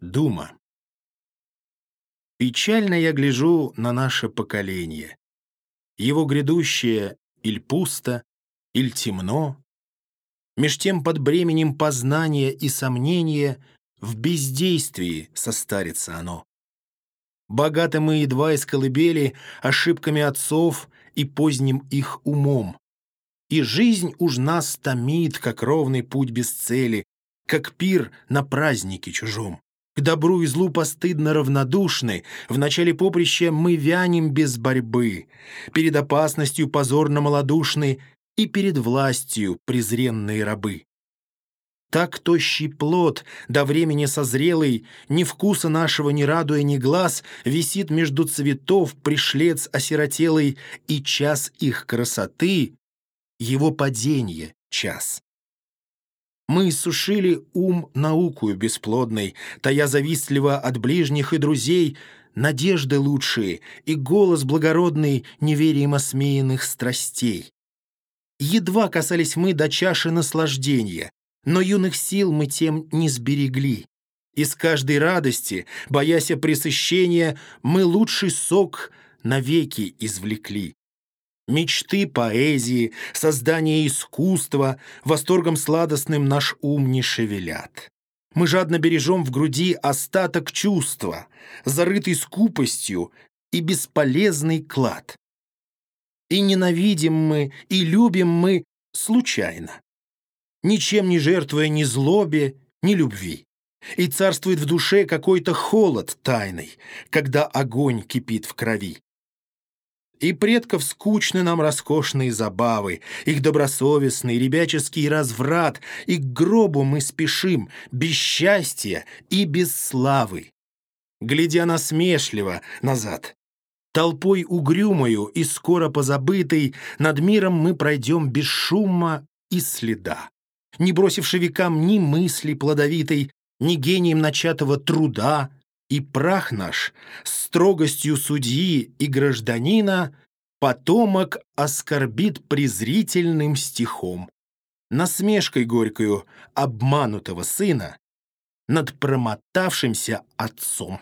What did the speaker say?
Дума. Печально я гляжу на наше поколение. Его грядущее иль пусто, иль темно. Меж тем под бременем познания и сомнения в бездействии состарится оно. Богаты мы едва из колыбели ошибками отцов и поздним их умом. И жизнь уж нас томит, как ровный путь без цели, как пир на празднике чужом. К добру и злу постыдно равнодушны, в начале поприща мы вянем без борьбы, перед опасностью позорно малодушны и перед властью презренные рабы. Так тощий плод, до времени созрелый, ни вкуса нашего не радуя ни глаз, висит между цветов пришлец осиротелый, и час их красоты — его падение час. Мы сушили ум наукую бесплодной, тая завистливо от ближних и друзей, надежды лучшие и голос благородный неверием осмеянных страстей. Едва касались мы до чаши наслаждения, но юных сил мы тем не сберегли. Из каждой радости, боясь пресыщения, мы лучший сок навеки извлекли. Мечты поэзии, создание искусства, восторгом сладостным наш ум не шевелят. Мы жадно бережем в груди остаток чувства, зарытый скупостью и бесполезный клад. И ненавидим мы, и любим мы случайно, ничем не жертвуя ни злобе, ни любви. И царствует в душе какой-то холод тайный, когда огонь кипит в крови. И предков скучны нам роскошные забавы, Их добросовестный ребяческий разврат, И к гробу мы спешим, без счастья и без славы. Глядя насмешливо назад, Толпой угрюмою и скоро позабытой Над миром мы пройдем без шума и следа, Не бросивши векам ни мысли плодовитой, Ни гением начатого труда, и прах наш строгостью судьи и гражданина потомок оскорбит презрительным стихом, насмешкой горькою обманутого сына над промотавшимся отцом.